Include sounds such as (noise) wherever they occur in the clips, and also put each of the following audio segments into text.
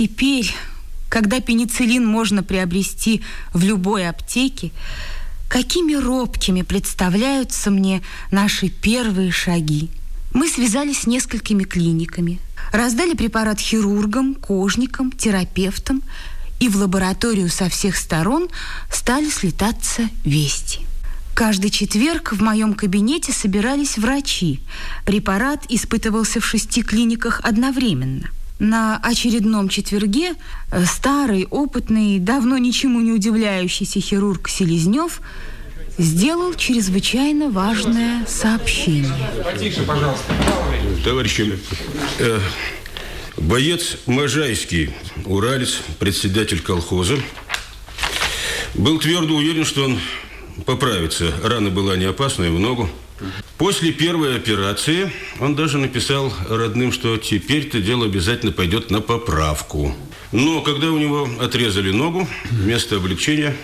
Теперь, когда пенициллин можно приобрести в любой аптеке, какими робкими представляются мне наши первые шаги. Мы связались с несколькими клиниками, раздали препарат хирургам, кожникам, терапевтам, и в лабораторию со всех сторон стали слетаться вести. Каждый четверг в моем кабинете собирались врачи. Препарат испытывался в шести клиниках одновременно. На очередном четверге э, старый, опытный, давно ничему не удивляющийся хирург Селезнев сделал чрезвычайно важное сообщение. Потише, пожалуйста. Товарищи, э, боец Можайский, уралец, председатель колхоза, был твердо уверен, что он поправиться. Рана была не опасная, в ногу. После первой операции он даже написал родным, что теперь-то дело обязательно пойдет на поправку. Но когда у него отрезали ногу, вместо облегчения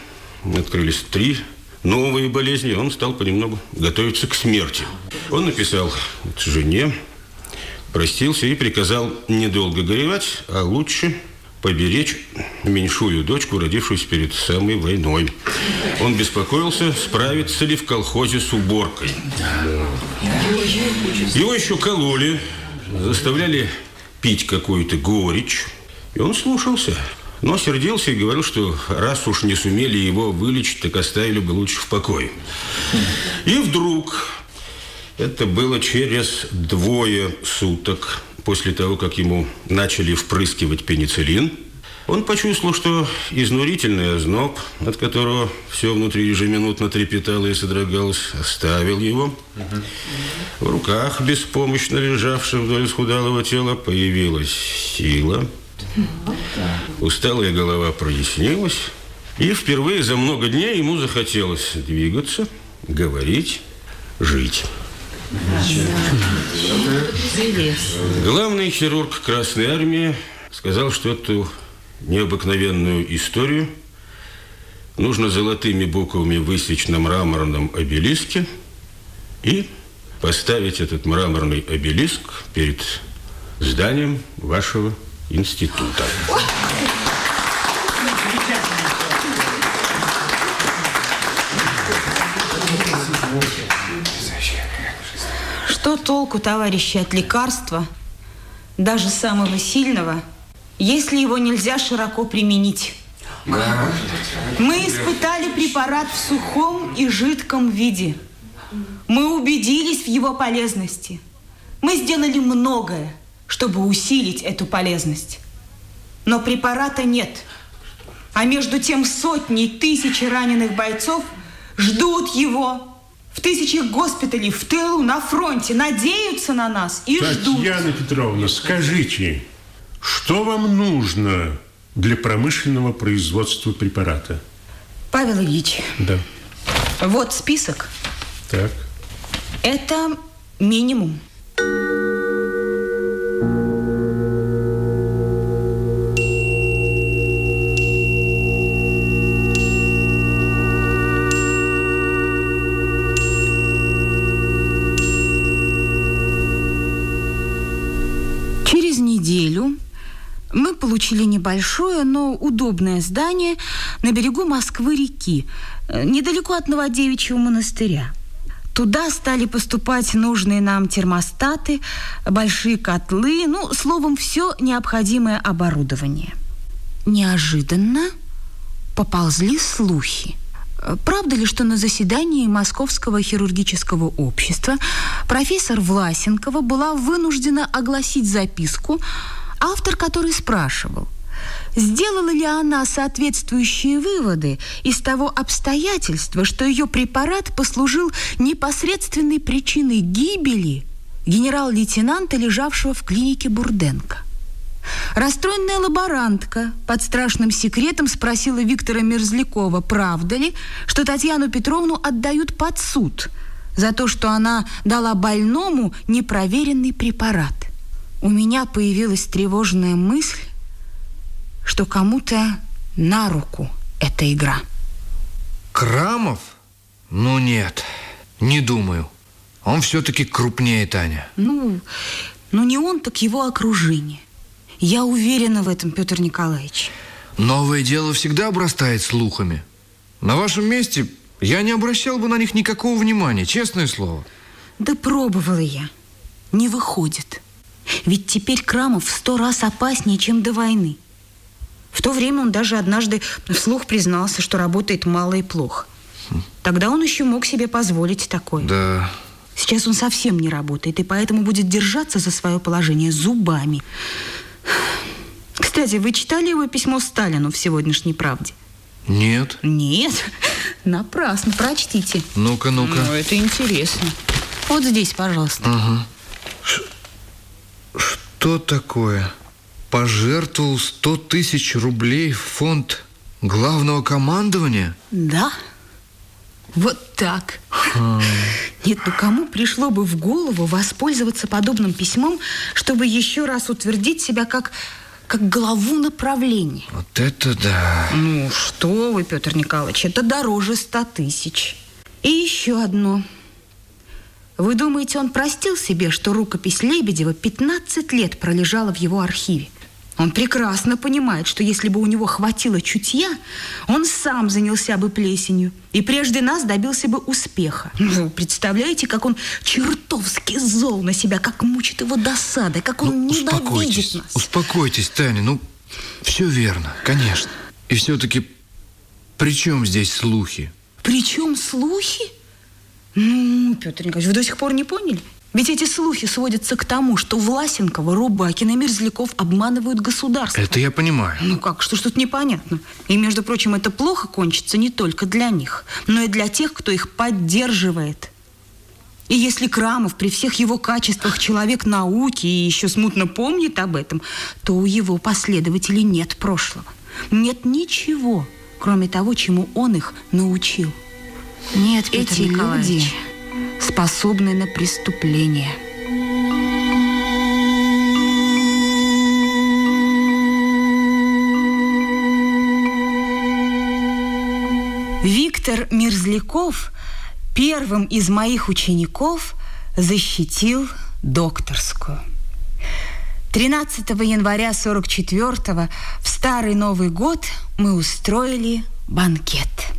открылись три новые болезни, он стал понемногу готовиться к смерти. Он написал жене, простился и приказал недолго горевать, а лучше поберечь меньшую дочку, родившуюся перед самой войной. Он беспокоился, справится ли в колхозе с уборкой. Его еще кололи, заставляли пить какую-то горечь. И он слушался. Но сердился и говорил, что раз уж не сумели его вылечить, так оставили бы лучше в покое. И вдруг, это было через двое суток, после того, как ему начали впрыскивать пенициллин, он почувствовал, что изнурительный озноб, от которого все внутри ежеминутно трепетало и содрогалось, оставил его. В руках, беспомощно лежавшего вдоль схудалого тела, появилась сила. Усталая голова прояснилась, и впервые за много дней ему захотелось двигаться, говорить, жить. Главный хирург Красной Армии сказал, что эту необыкновенную историю нужно золотыми буквами высечь на мраморном обелиске и поставить этот мраморный обелиск перед зданием вашего института. Что толку, товарищи, от лекарства, даже самого сильного, если его нельзя широко применить? Мы испытали препарат в сухом и жидком виде. Мы убедились в его полезности. Мы сделали многое, чтобы усилить эту полезность. Но препарата нет. А между тем сотни и тысячи раненых бойцов ждут его в тысячах госпиталей, в тылу, на фронте, надеются на нас и Татьяна ждут. Татьяна Петровна, скажите, что вам нужно для промышленного производства препарата? Павел Ильич, Да. вот список. Так. Это минимум. Получили небольшое, но удобное здание на берегу Москвы-реки, э, недалеко от Новодевичьего монастыря. Туда стали поступать нужные нам термостаты, большие котлы, ну, словом, все необходимое оборудование. Неожиданно поползли слухи. Э, Правда ли, что на заседании Московского хирургического общества профессор Власенкова была вынуждена огласить записку, автор которой спрашивал, сделала ли она соответствующие выводы из того обстоятельства, что ее препарат послужил непосредственной причиной гибели генерал-лейтенанта, лежавшего в клинике Бурденко. Расстроенная лаборантка под страшным секретом спросила Виктора Мерзлякова, правда ли, что Татьяну Петровну отдают под суд за то, что она дала больному непроверенный препарат. У меня появилась тревожная мысль, что кому-то на руку эта игра. Крамов? Ну нет, не думаю. Он все-таки крупнее Таня. Ну, ну не он, так его окружение. Я уверена в этом, Петр Николаевич. Новое дело всегда обрастает слухами. На вашем месте я не обращал бы на них никакого внимания, честное слово. Да пробовала я. Не выходит. Ведь теперь Крамов в сто раз опаснее, чем до войны. В то время он даже однажды вслух признался, что работает мало и плохо. Тогда он еще мог себе позволить такое. Да, Сейчас он совсем не работает, и поэтому будет держаться за свое положение зубами. Кстати, вы читали его письмо Сталину в сегодняшней «Правде»? нет. Нет, (laughs) напрасно, прочтите. Ну-ка, ну-ка. Ну, это интересно. Вот здесь, пожалуйста. Что такое? Пожертвовал 100 тысяч рублей в фонд главного командования? Да, вот так. Нет, ну кому пришло бы в голову воспользоваться подобным письмом, чтобы еще раз утвердить себя как, как главу направления? Вот это да. Ну, что вы, Петр Николаевич, это дороже ста тысяч. И еще одно. Вы думаете, он простил себе, что рукопись Лебедева 15 лет пролежала в его архиве? Он прекрасно понимает, что если бы у него хватило чутья, он сам занялся бы плесенью и прежде нас добился бы успеха. Ну, представляете, как он чертовски зол на себя, как мучит его досада, как он Ну, ненавидит успокойтесь, нас. успокойтесь, Таня, ну, все верно, конечно. И все-таки, при чем здесь слухи? Причем слухи? Ну, Петр Николаевич, вы до сих пор не поняли? Ведь эти слухи сводятся к тому, что Власенкова, Рубакина и Мерзляков обманывают государство. Это я понимаю. Ну как, что ж тут непонятно? И, между прочим, это плохо кончится не только для них, но и для тех, кто их поддерживает. И если Крамов при всех его качествах человек науки и еще смутно помнит об этом, то у его последователей нет прошлого. Нет ничего, кроме того, чему он их научил. Нет, Петр Эти Николаевич. люди способны на преступление. Виктор Мерзляков первым из моих учеников защитил докторскую. 13 января 44 в Старый Новый год мы устроили банкет.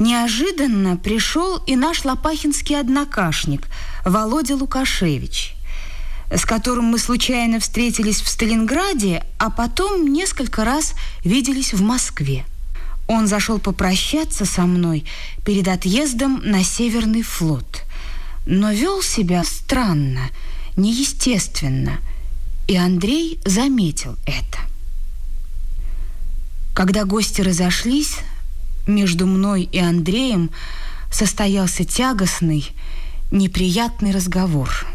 Неожиданно пришел и наш лопахинский однокашник Володя Лукашевич, с которым мы случайно встретились в Сталинграде, а потом несколько раз виделись в Москве. Он зашел попрощаться со мной перед отъездом на Северный флот, но вел себя странно, неестественно, и Андрей заметил это. Когда гости разошлись, между мной и Андреем состоялся тягостный, неприятный разговор.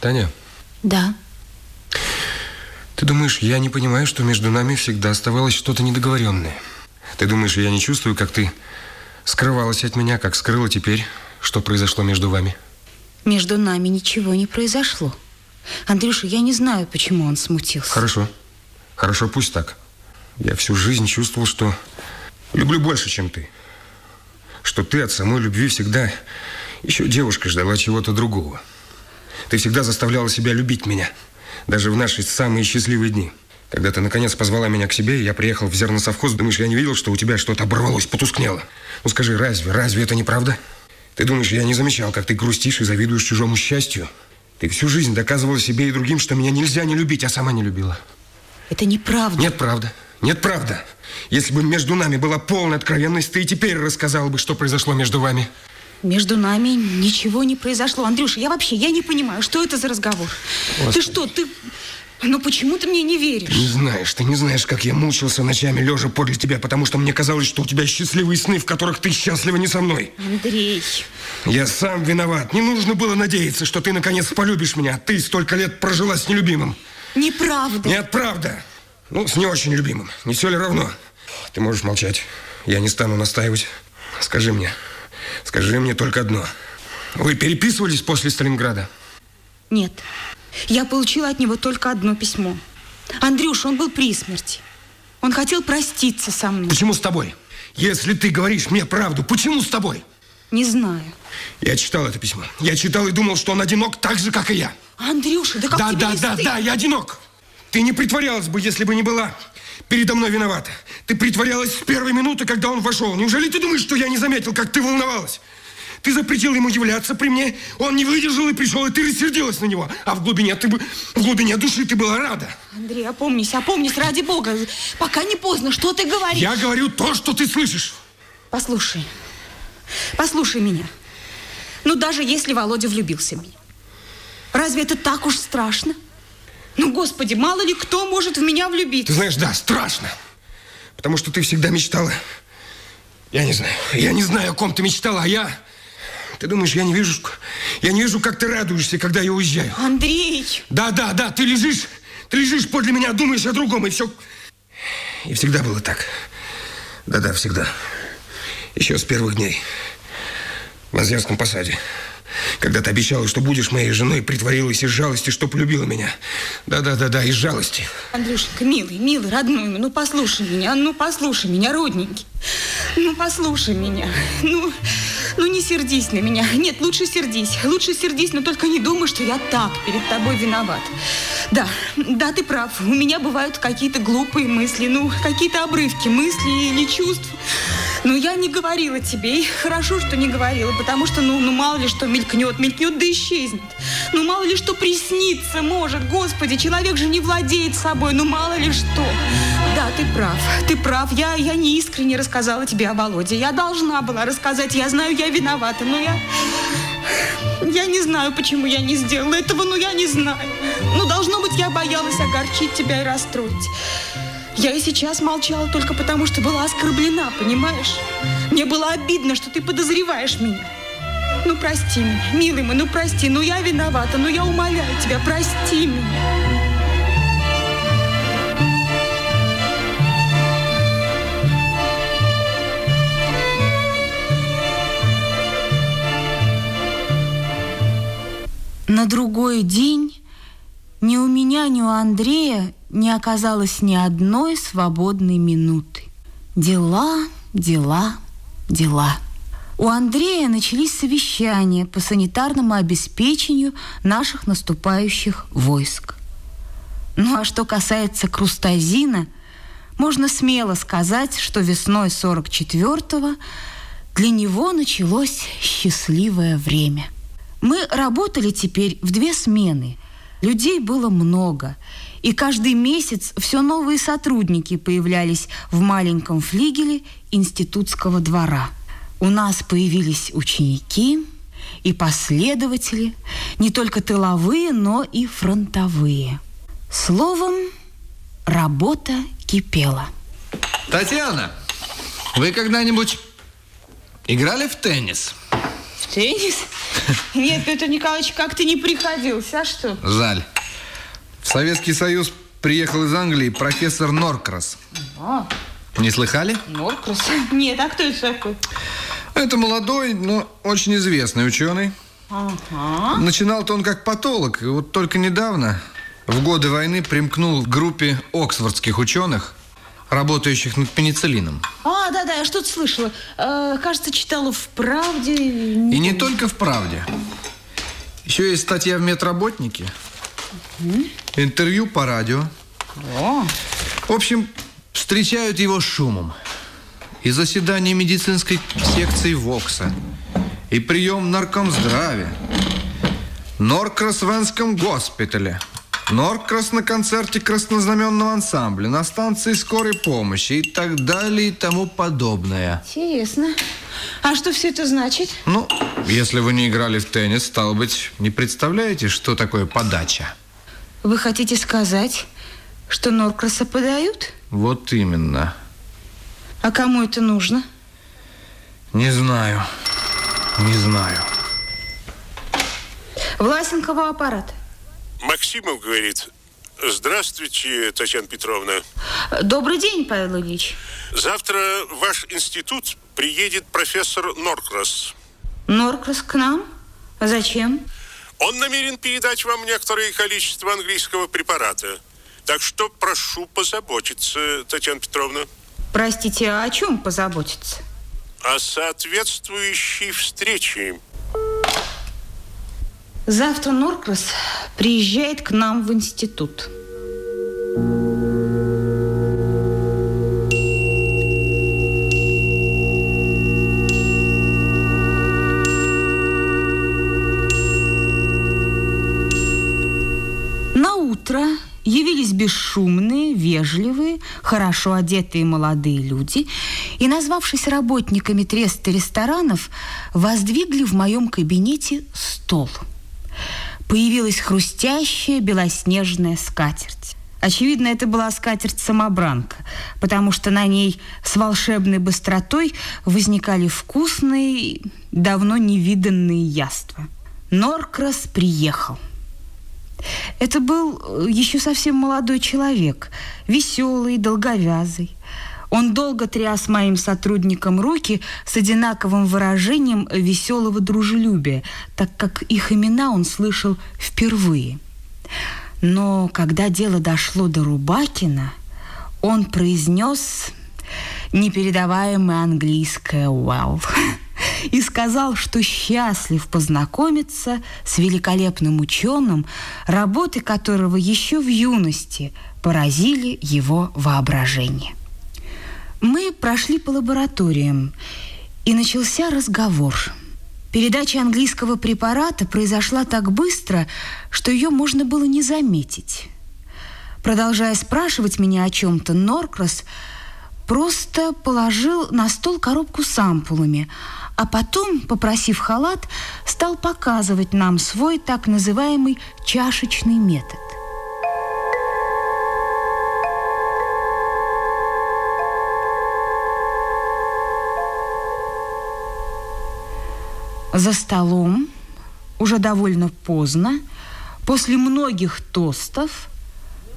Таня, Да, ты думаешь, я не понимаю, что между нами всегда оставалось что-то недоговоренное? Ты думаешь, я не чувствую, как ты скрывалась от меня, как скрыла теперь, что произошло между вами? между нами ничего не произошло. Андрюша, я не знаю, почему он смутился. Хорошо. Хорошо, пусть так. Я всю жизнь чувствовал, что люблю больше, чем ты. Что ты от самой любви всегда еще девушка ждала чего-то другого. Ты всегда заставляла себя любить меня. Даже в наши самые счастливые дни. Когда ты наконец позвала меня к себе, и я приехал в зерносовхоз, думаешь, я не видел, что у тебя что-то оборвалось, потускнело? Ну скажи, разве, разве это не правда? Ты думаешь, я не замечал, как ты грустишь и завидуешь чужому счастью? Ты всю жизнь доказывала себе и другим, что меня нельзя не любить, а сама не любила. Это неправда. Нет, правда. Нет, правда. Если бы между нами была полная откровенность, ты и теперь рассказал бы, что произошло между вами. Между нами ничего не произошло. Андрюша, я вообще, я не понимаю, что это за разговор? Ты что, ты... Ну почему ты мне не веришь? Не знаешь, ты не знаешь, как я мучился ночами, лежа подле тебя, потому что мне казалось, что у тебя счастливые сны, в которых ты счастлива не со мной. Андрей, Я сам виноват. Не нужно было надеяться, что ты наконец полюбишь меня. Ты столько лет прожила с нелюбимым. неправда. Нет, правда. Ну, с не очень любимым. Не все ли равно? Ты можешь молчать. Я не стану настаивать. Скажи мне. Скажи мне только одно. Вы переписывались после Сталинграда? Нет. Я получила от него только одно письмо. Андрюша, он был при смерти. Он хотел проститься со мной. Почему с тобой? Если ты говоришь мне правду, почему с тобой? Не знаю. Я читал это письмо. Я читал и думал, что он одинок так же, как и я. Андрюша, да как Да, тебе да, да, да, я одинок. Ты не притворялась бы, если бы не была передо мной виновата. Ты притворялась с первой минуты, когда он вошел. Неужели ты думаешь, что я не заметил, как ты волновалась? Ты запретил ему являться при мне, он не выдержал и пришел, и ты рассердилась на него. А в глубине, ты бы, в глубине души ты была рада. Андрей, опомнись, опомнись, ради бога. Пока не поздно, что ты говоришь? Я говорю то, что ты слышишь. Послушай, послушай меня. Ну, даже если Володя влюбился в меня. Разве это так уж страшно? Ну, господи, мало ли кто может в меня влюбиться. Ты знаешь, да, страшно. Потому что ты всегда мечтала. Я не знаю. Я не знаю, о ком ты мечтала, а я... Ты думаешь, я не вижу, я не вижу, как ты радуешься, когда я уезжаю. Андрей! Да, да, да, ты лежишь, ты лежишь подле меня, думаешь о другом, и все... И всегда было так. Да-да, всегда. Еще с первых дней. В Озерском посаде. Когда ты обещала, что будешь моей женой, притворилась из жалости, что полюбила меня. Да-да-да-да, из жалости. Андрюшенька, милый, милый, родной мой, ну послушай меня, ну послушай меня, родненький. Ну послушай меня. Ну, ну не сердись на меня. Нет, лучше сердись. Лучше сердись, но только не думай, что я так перед тобой виноват. Да, да, ты прав. У меня бывают какие-то глупые мысли, ну, какие-то обрывки мыслей или чувств. Но я не говорила тебе, и хорошо, что не говорила, потому что, ну, ну мало ли что мелькнет, мелькнет, да исчезнет. Ну, мало ли что приснится может. Господи, человек же не владеет собой, ну, мало ли что. Да, ты прав, ты прав. Я, я не искренне рассказала тебе о Володе. Я должна была рассказать. Я знаю, я виновата, но я... Я не знаю, почему я не сделала этого, но я не знаю. Ну, должно быть, я боялась огорчить тебя и расстроить. Я и сейчас молчала только потому, что была оскорблена, понимаешь? Мне было обидно, что ты подозреваешь меня. Ну, прости меня, милый мой, ну прости, ну я виновата, ну я умоляю тебя, прости меня. На другой день ни у меня, ни у Андрея не оказалось ни одной свободной минуты. Дела, дела, дела. У Андрея начались совещания по санитарному обеспечению наших наступающих войск. Ну а что касается Крустазина, можно смело сказать, что весной 44-го для него началось счастливое время. Мы работали теперь в две смены. Людей было много, и каждый месяц все новые сотрудники появлялись в маленьком флигеле институтского двора. У нас появились ученики и последователи, не только тыловые, но и фронтовые. Словом, работа кипела. Татьяна, вы когда-нибудь играли в теннис? В теннис? Нет, Петр Николаевич, как ты не приходился, а что? Жаль. В Советский Союз приехал из Англии профессор Норкрас. А, Не слыхали? Норкрас? (laughs) Нет, а кто это такой? Это молодой, но очень известный ученый. Ага. Начинал-то он как патолог, и вот только недавно, в годы войны, примкнул к группе оксфордских ученых, работающих над пенициллином. А, да-да, я что-то слышала. Э, кажется, читала в «Правде». И не только в «Правде». Еще есть статья в «Медработнике», интервью по радио. О, В общем, встречают его шумом. И заседание медицинской секции ВОКСа, и прием в наркомздраве, Энском госпитале, Норкрас на концерте краснознаменного ансамбля, на станции скорой помощи и так далее и тому подобное. интересно. А что все это значит? Ну, если вы не играли в теннис, стало быть, не представляете, что такое подача? Вы хотите сказать, что Норкраса подают? Вот именно. А кому это нужно? Не знаю. Не знаю. Власенкова аппарат. Максимов говорит. Здравствуйте, Татьяна Петровна. Добрый день, Павел Ильич. Завтра в ваш институт приедет профессор Норкрас. Норкрас к нам? Зачем? Он намерен передать вам некоторое количество английского препарата. Так что прошу позаботиться, Татьяна Петровна, Простите, а о чем позаботиться? о соответствующей встрече. Завтра Норкрас приезжает к нам в институт. На утро явились бесшумные, вежливые, хорошо одетые молодые люди и, назвавшись работниками треста ресторанов, воздвигли в моем кабинете стол. Появилась хрустящая белоснежная скатерть. Очевидно, это была скатерть-самобранка, потому что на ней с волшебной быстротой возникали вкусные, давно невиданные яства. Норкрас приехал. Это был э, еще совсем молодой человек, веселый, долговязый. Он долго тряс моим сотрудникам руки с одинаковым выражением веселого дружелюбия, так как их имена он слышал впервые. Но когда дело дошло до Рубакина, он произнес непередаваемое английское «well» (laughs) и сказал, что счастлив познакомиться с великолепным ученым, работы которого еще в юности поразили его воображение. Мы прошли по лабораториям, и начался разговор. Передача английского препарата произошла так быстро, что ее можно было не заметить. Продолжая спрашивать меня о чем-то, Норкрас просто положил на стол коробку с ампулами, а потом, попросив халат, стал показывать нам свой так называемый чашечный метод. За столом, уже довольно поздно, после многих тостов,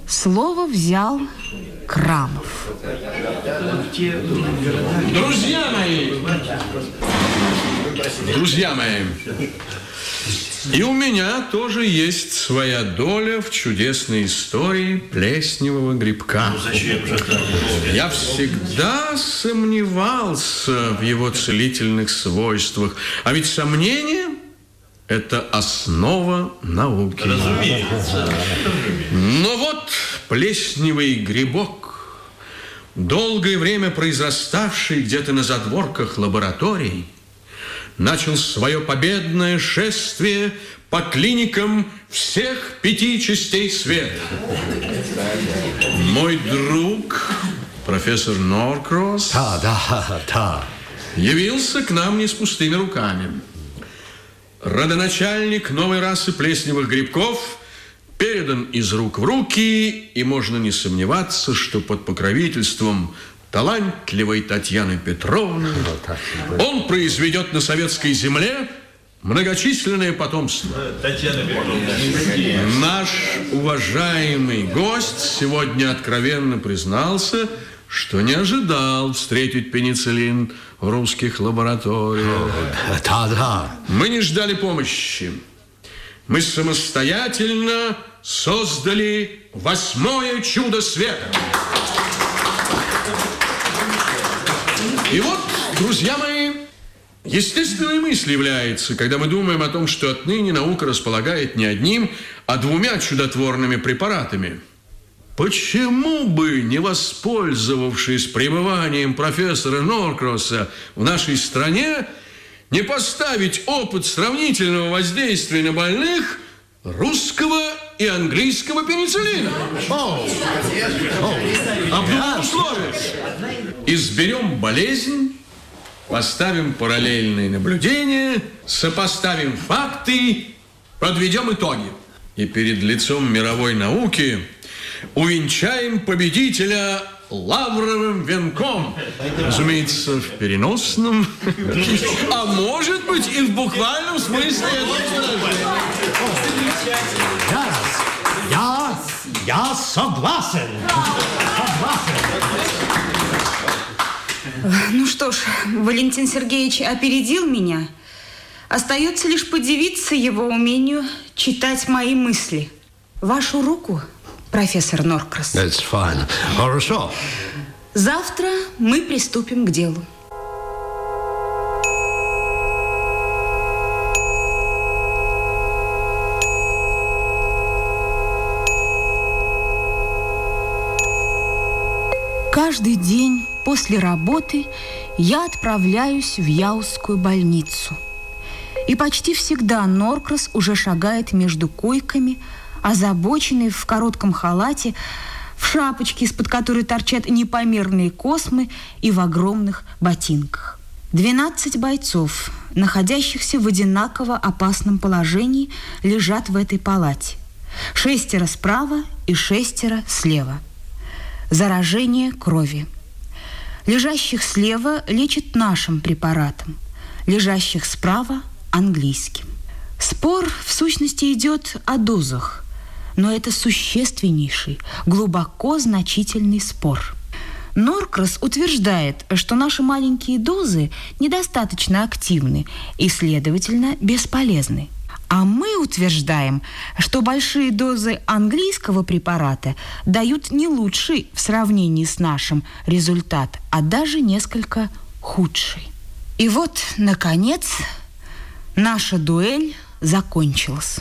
слово взял Крамов. Друзья мои! Друзья мои! И у меня тоже есть своя доля в чудесной истории плесневого грибка. Я всегда сомневался в его целительных свойствах. А ведь сомнение – это основа науки. Разумеется. Но вот плесневый грибок, долгое время произраставший где-то на задворках лабораторий – начал свое победное шествие по клиникам всех пяти частей света. Мой друг, профессор Норкросс, да, да, да. явился к нам не с пустыми руками. Родоначальник новой расы плесневых грибков передан из рук в руки, и можно не сомневаться, что под покровительством талантливой Татьяны Петровны. Он произведет на советской земле многочисленное потомство. Наш уважаемый гость сегодня откровенно признался, что не ожидал встретить пенициллин в русских лабораториях. Да, да. Мы не ждали помощи. Мы самостоятельно создали восьмое чудо света. И вот, друзья мои, естественной мысль является, когда мы думаем о том, что отныне наука располагает не одним, а двумя чудотворными препаратами. Почему бы, не воспользовавшись пребыванием профессора Норкросса в нашей стране, не поставить опыт сравнительного воздействия на больных русского и английского пенициллина? Двух условиях изберем болезнь, поставим параллельные наблюдения, сопоставим факты, подведем итоги. И перед лицом мировой науки увенчаем победителя лавровым венком. Разумеется, в переносном, а может быть и в буквальном смысле. Я, я, согласен. Согласен. Ну что ж, Валентин Сергеевич опередил меня. Остается лишь подивиться его умению читать мои мысли. Вашу руку, профессор Норкрас. It's fine. Хорошо. Завтра мы приступим к делу. Каждый день после работы я отправляюсь в Яузскую больницу. И почти всегда Норкрас уже шагает между койками, озабоченный в коротком халате, в шапочке, из-под которой торчат непомерные космы и в огромных ботинках. 12 бойцов, находящихся в одинаково опасном положении, лежат в этой палате. Шестеро справа и шестеро слева. Заражение крови. Лежащих слева лечат нашим препаратом, лежащих справа – английским. Спор, в сущности, идет о дозах, но это существеннейший, глубоко значительный спор. Норкрас утверждает, что наши маленькие дозы недостаточно активны и, следовательно, бесполезны – а мы утверждаем, что большие дозы английского препарата дают не лучший в сравнении с нашим результат, а даже несколько худший. И вот, наконец, наша дуэль закончилась.